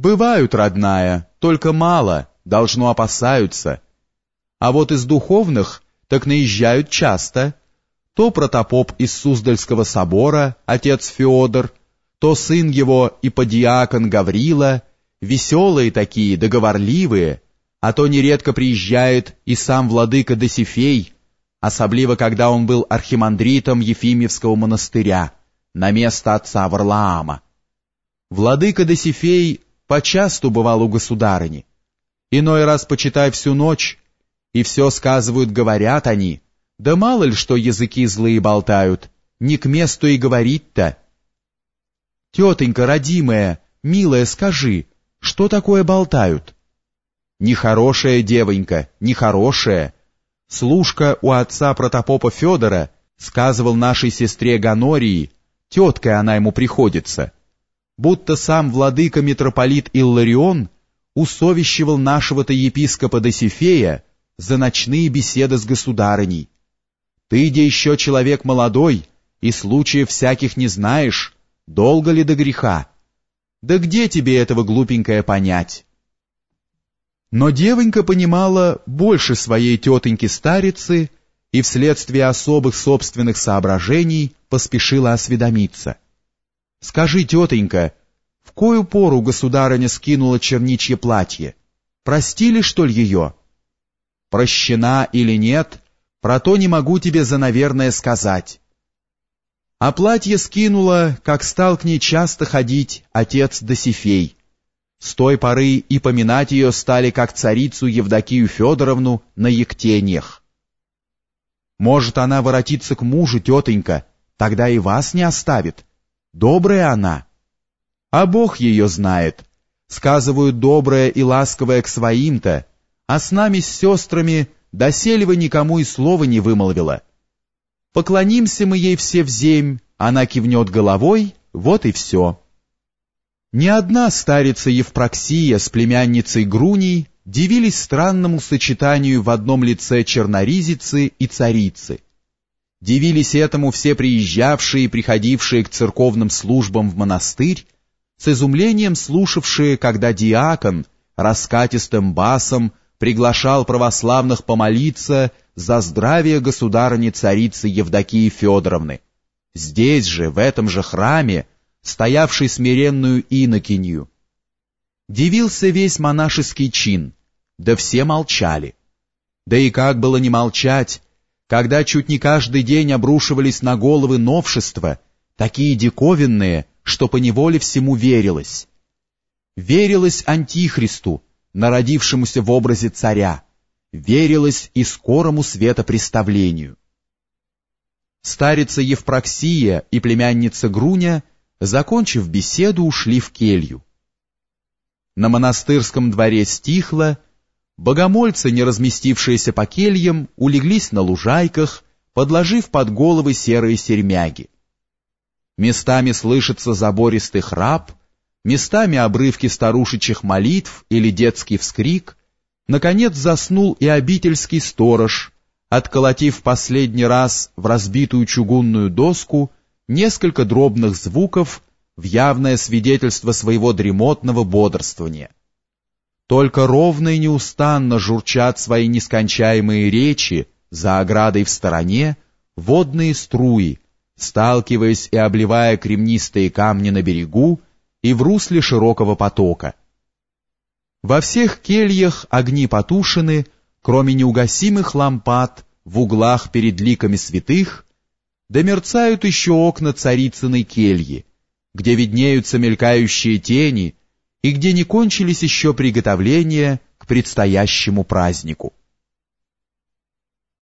Бывают, родная, только мало, должно опасаются. А вот из духовных так наезжают часто. То протопоп из Суздальского собора, отец Феодор, то сын его и подиакон Гаврила, веселые такие, договорливые, а то нередко приезжает и сам владыка Досифей, особливо когда он был архимандритом Ефимьевского монастыря, на место отца Варлаама. Владыка Досифей почасту бывал у государыни. Иной раз, почитай всю ночь, и все сказывают, говорят они, да мало ли что языки злые болтают, не к месту и говорить-то. Тетенька, родимая, милая, скажи, что такое болтают? Нехорошая девонька, нехорошая. Служка у отца протопопа Федора сказывал нашей сестре Ганории, теткой она ему приходится, будто сам владыка-митрополит Илларион усовещивал нашего-то епископа Досифея за ночные беседы с государыней. Ты, где еще человек молодой, и случаев всяких не знаешь, долго ли до греха? Да где тебе этого глупенькое понять? Но девонька понимала больше своей тетеньки-старицы и вследствие особых собственных соображений поспешила осведомиться. «Скажи, тетенька, в кою пору государыня скинула черничье платье? Простили, что ли, ее?» «Прощена или нет, про то не могу тебе за наверное сказать». А платье скинула, как стал к ней часто ходить отец Досифей. С той поры и поминать ее стали как царицу Евдокию Федоровну на ектениях. Может, она воротится к мужу, тетенька, тогда и вас не оставит. Добрая она. А Бог ее знает. Сказывают добрая и ласковая к своим-то, а с нами, с сестрами, доселе вы никому и слова не вымолвила. Поклонимся мы ей все в земь, она кивнет головой, вот и все. Ни одна старица Евпроксия с племянницей Груней дивились странному сочетанию в одном лице черноризицы и царицы. Дивились этому все приезжавшие и приходившие к церковным службам в монастырь, с изумлением слушавшие, когда диакон раскатистым басом приглашал православных помолиться за здравие государыни-царицы Евдокии Федоровны. Здесь же, в этом же храме, стоявший смиренную инокинью. Дивился весь монашеский чин, да все молчали. Да и как было не молчать, когда чуть не каждый день обрушивались на головы новшества, такие диковинные, что поневоле всему верилось. Верилось Антихристу, народившемуся в образе царя, верилось и скорому светопреставлению. Старица Евпроксия и племянница Груня Закончив беседу, ушли в келью. На монастырском дворе стихло, богомольцы, не разместившиеся по кельям, улеглись на лужайках, подложив под головы серые сермяги. Местами слышится забористый храп, местами обрывки старушечьих молитв или детский вскрик. Наконец заснул и обительский сторож, отколотив последний раз в разбитую чугунную доску несколько дробных звуков в явное свидетельство своего дремотного бодрствования. Только ровно и неустанно журчат свои нескончаемые речи за оградой в стороне водные струи, сталкиваясь и обливая кремнистые камни на берегу и в русле широкого потока. Во всех кельях огни потушены, кроме неугасимых лампад в углах перед ликами святых да мерцают еще окна царицыной кельи, где виднеются мелькающие тени и где не кончились еще приготовления к предстоящему празднику.